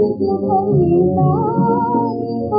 就可以把你